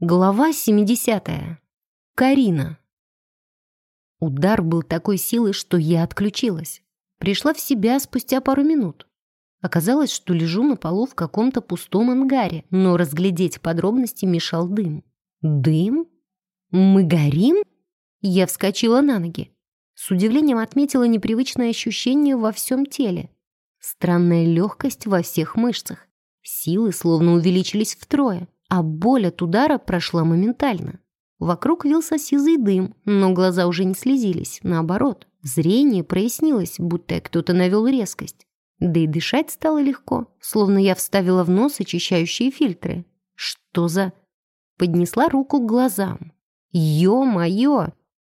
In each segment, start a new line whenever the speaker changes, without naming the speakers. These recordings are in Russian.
Глава 70. Карина. Удар был такой силы, что я отключилась. Пришла в себя спустя пару минут. Оказалось, что лежу на полу в каком-то пустом ангаре, но разглядеть подробности мешал дым. Дым? Мы горим? Я вскочила на ноги. С удивлением отметила непривычное ощущение во всем теле. Странная легкость во всех мышцах. Силы словно увеличились втрое а боль от удара прошла моментально. Вокруг вился сизый дым, но глаза уже не слезились, наоборот. Зрение прояснилось, будто кто-то навел резкость. Да и дышать стало легко, словно я вставила в нос очищающие фильтры. Что за... Поднесла руку к глазам. Ё-моё!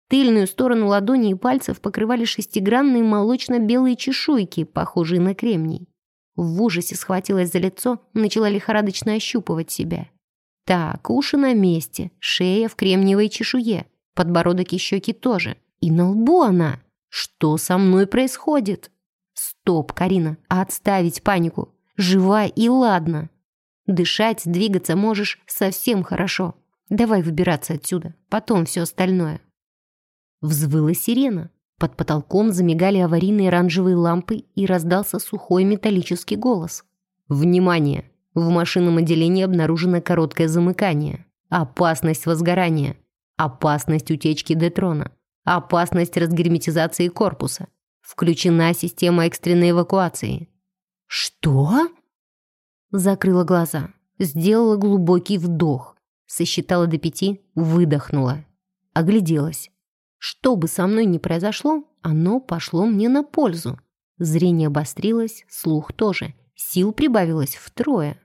Тыльную сторону ладони и пальцев покрывали шестигранные молочно-белые чешуйки, похожие на кремний. В ужасе схватилась за лицо, начала лихорадочно ощупывать себя. Так, уши на месте, шея в кремниевой чешуе, подбородок и щеки тоже. И на лбу она. Что со мной происходит? Стоп, Карина, отставить панику. Жива и ладно. Дышать, двигаться можешь совсем хорошо. Давай выбираться отсюда, потом все остальное. Взвыла сирена. Под потолком замигали аварийные оранжевые лампы и раздался сухой металлический голос. «Внимание! В машинном отделении обнаружено короткое замыкание. Опасность возгорания. Опасность утечки детрона. Опасность разгерметизации корпуса. Включена система экстренной эвакуации. «Что?» Закрыла глаза. Сделала глубокий вдох. Сосчитала до пяти, выдохнула. Огляделась. Что бы со мной ни произошло, оно пошло мне на пользу. Зрение обострилось, слух тоже. Сил прибавилось втрое.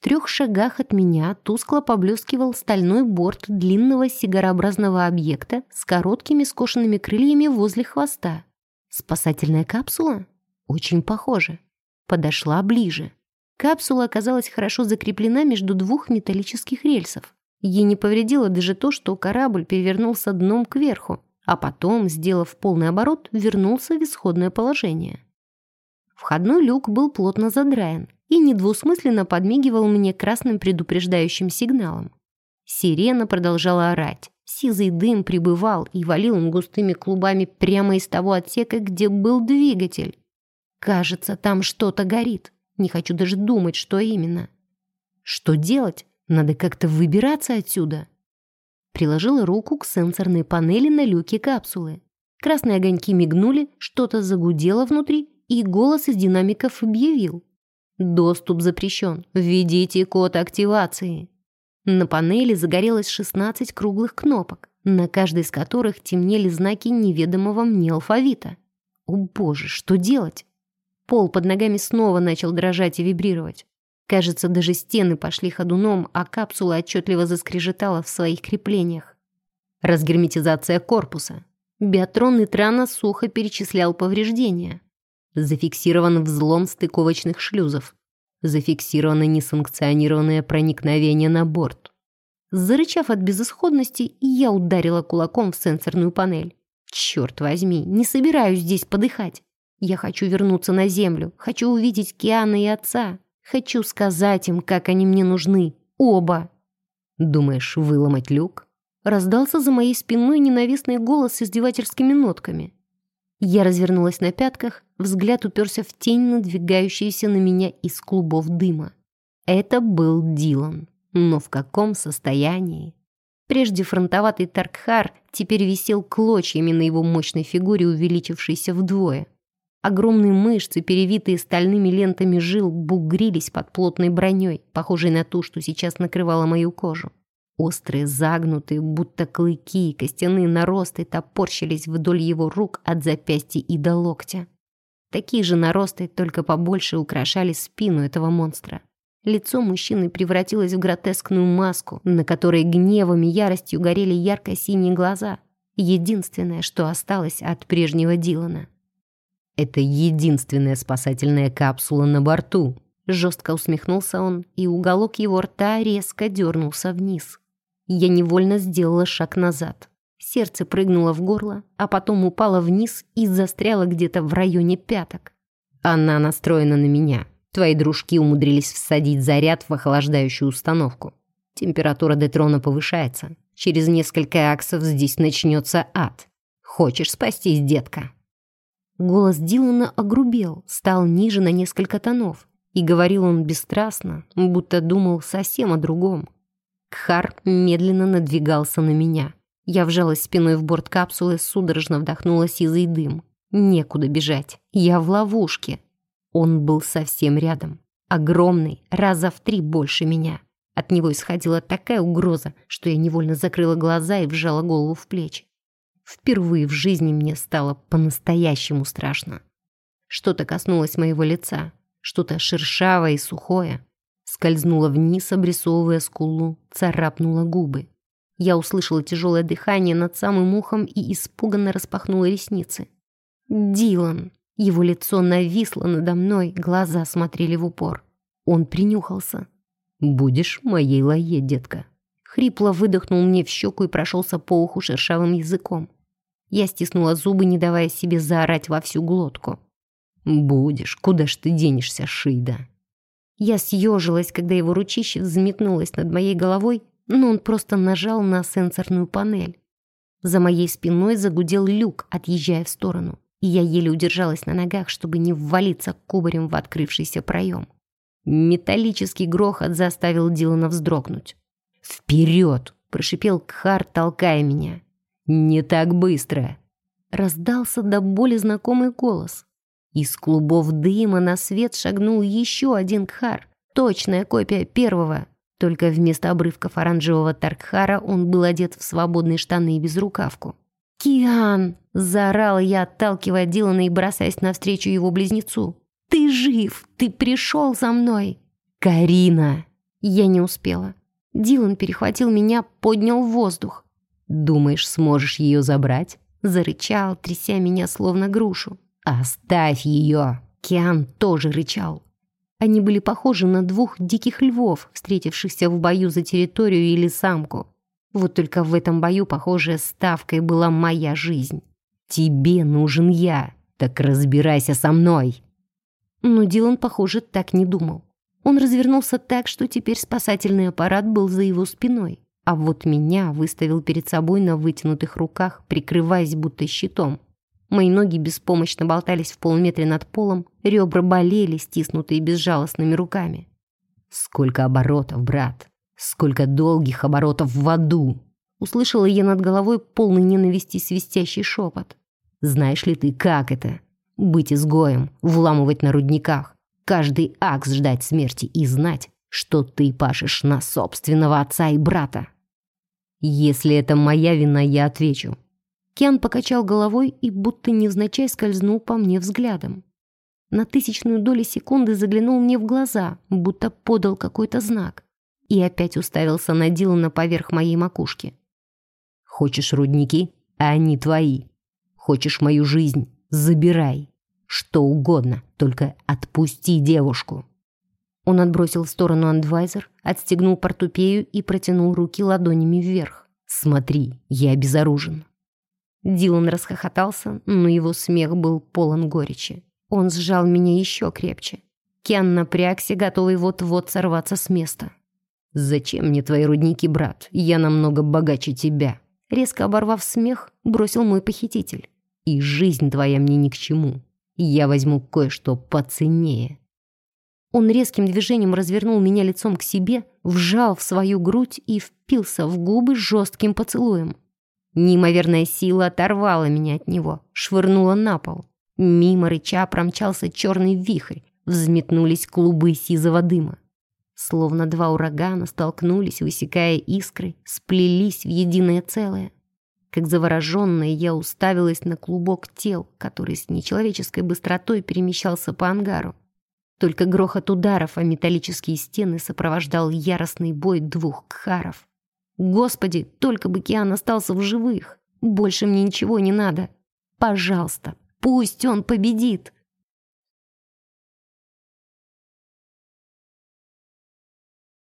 Трех шагах от меня тускло поблескивал стальной борт длинного сигарообразного объекта с короткими скошенными крыльями возле хвоста. Спасательная капсула? Очень похоже. Подошла ближе. Капсула оказалась хорошо закреплена между двух металлических рельсов. Ей не повредило даже то, что корабль перевернулся дном кверху, а потом, сделав полный оборот, вернулся в исходное положение. Входной люк был плотно задраен, и недвусмысленно подмигивал мне красным предупреждающим сигналом. Сирена продолжала орать. Сизый дым прибывал и валил он густыми клубами прямо из того отсека, где был двигатель. Кажется, там что-то горит. Не хочу даже думать, что именно. Что делать? Надо как-то выбираться отсюда. Приложила руку к сенсорной панели на люке капсулы. Красные огоньки мигнули, что-то загудело внутри, и голос из динамиков объявил. Доступ запрещен. Введите код активации. На панели загорелось 16 круглых кнопок, на каждой из которых темнели знаки неведомого мне алфавита. О боже, что делать? Пол под ногами снова начал дрожать и вибрировать. Кажется, даже стены пошли ходуном, а капсула отчетливо заскрежетала в своих креплениях. Разгерметизация корпуса. Биатрон Нитрана сухо перечислял повреждения. Зафиксирован взлом стыковочных шлюзов. Зафиксировано несанкционированное проникновение на борт. Зарычав от безысходности, я ударила кулаком в сенсорную панель. Черт возьми, не собираюсь здесь подыхать. Я хочу вернуться на землю, хочу увидеть Киана и отца. Хочу сказать им, как они мне нужны. Оба. Думаешь, выломать люк? Раздался за моей спиной ненавистный голос с издевательскими нотками. Я развернулась на пятках, взгляд уперся в тень, надвигающуюся на меня из клубов дыма. Это был Дилан. Но в каком состоянии? Прежде фронтоватый Таркхар теперь висел клочьями на его мощной фигуре, увеличившейся вдвое. Огромные мышцы, перевитые стальными лентами жил, бугрились под плотной броней, похожей на ту, что сейчас накрывала мою кожу. Острые, загнутые, будто клыки, костяные наросты топорщились вдоль его рук от запястья и до локтя. Такие же наросты, только побольше, украшали спину этого монстра. Лицо мужчины превратилось в гротескную маску, на которой гневом и яростью горели ярко-синие глаза. Единственное, что осталось от прежнего Дилана. «Это единственная спасательная капсула на борту», Жестко усмехнулся он, и уголок его рта резко дернулся вниз. Я невольно сделала шаг назад. Сердце прыгнуло в горло, а потом упало вниз и застряло где-то в районе пяток. Она настроена на меня. Твои дружки умудрились всадить заряд в охлаждающую установку. Температура Детрона повышается. Через несколько аксов здесь начнется ад. Хочешь спастись, детка?» Голос Дилана огрубел, стал ниже на несколько тонов. И говорил он бесстрастно, будто думал совсем о другом. Кхар медленно надвигался на меня. Я вжалась спиной в борт капсулы, судорожно вдохнула сизый дым. Некуда бежать. Я в ловушке. Он был совсем рядом. Огромный, раза в три больше меня. От него исходила такая угроза, что я невольно закрыла глаза и вжала голову в плечи. Впервые в жизни мне стало по-настоящему страшно. Что-то коснулось моего лица, что-то шершавое и сухое. Скользнуло вниз, обрисовывая скулу, царапнуло губы. Я услышала тяжелое дыхание над самым ухом и испуганно распахнула ресницы. «Дилан!» Его лицо нависло надо мной, глаза смотрели в упор. Он принюхался. «Будешь моей лае, детка». Хрипло выдохнул мне в щеку и прошелся по уху шершавым языком. Я стиснула зубы, не давая себе заорать во всю глотку. «Будешь, куда ж ты денешься, Шида?» Я съежилась, когда его ручище взметнулось над моей головой, но он просто нажал на сенсорную панель. За моей спиной загудел люк, отъезжая в сторону и я еле удержалась на ногах, чтобы не ввалиться кубарем в открывшийся проем. Металлический грохот заставил Дилана вздрогнуть. «Вперед!» — прошипел Кхар, толкая меня. «Не так быстро!» Раздался до боли знакомый голос. Из клубов дыма на свет шагнул еще один Кхар, точная копия первого. Только вместо обрывков оранжевого Таркхара он был одет в свободные штаны и безрукавку. «Киан!» — заорала я, отталкивая Дилана и бросаясь навстречу его близнецу. «Ты жив! Ты пришел за мной!» «Карина!» Я не успела. Дилан перехватил меня, поднял в воздух. «Думаешь, сможешь ее забрать?» Зарычал, тряся меня словно грушу. «Оставь ее!» Киан тоже рычал. Они были похожи на двух диких львов, встретившихся в бою за территорию или самку. Вот только в этом бою, похоже, ставкой была моя жизнь. Тебе нужен я, так разбирайся со мной. Но Дилан, похоже, так не думал. Он развернулся так, что теперь спасательный аппарат был за его спиной, а вот меня выставил перед собой на вытянутых руках, прикрываясь будто щитом. Мои ноги беспомощно болтались в полуметре над полом, ребра болели, стиснутые безжалостными руками. «Сколько оборотов, брат! Сколько долгих оборотов в аду!» Услышала я над головой полный ненависти свистящий шепот. «Знаешь ли ты, как это? Быть изгоем, вламывать на рудниках, каждый акс ждать смерти и знать, что ты пашешь на собственного отца и брата. Если это моя вина, я отвечу». Кен покачал головой и будто невзначай скользнул по мне взглядом. На тысячную долю секунды заглянул мне в глаза, будто подал какой-то знак и опять уставился на Дилана поверх моей макушки. «Хочешь рудники? А они твои. Хочешь мою жизнь? Забирай. Что угодно, только отпусти девушку». Он отбросил в сторону андвайзер, отстегнул портупею и протянул руки ладонями вверх. «Смотри, я обезоружен». Дилан расхохотался, но его смех был полон горечи. Он сжал меня еще крепче. Кен напрягся, готовый вот-вот сорваться с места. «Зачем мне твои рудники, брат? Я намного богаче тебя!» Резко оборвав смех, бросил мой похититель. «И жизнь твоя мне ни к чему. Я возьму кое-что поценнее». Он резким движением развернул меня лицом к себе, вжал в свою грудь и впился в губы жестким поцелуем. Неимоверная сила оторвала меня от него, швырнула на пол. Мимо рыча промчался черный вихрь, взметнулись клубы сизого дыма. Словно два урагана столкнулись, высекая искры, сплелись в единое целое. Как завороженная, я уставилась на клубок тел, который с нечеловеческой быстротой перемещался по ангару. Только грохот ударов о металлические стены сопровождал яростный бой двух кхаров. Господи, только бы Киан остался в живых. Больше мне ничего не надо. Пожалуйста, пусть он победит.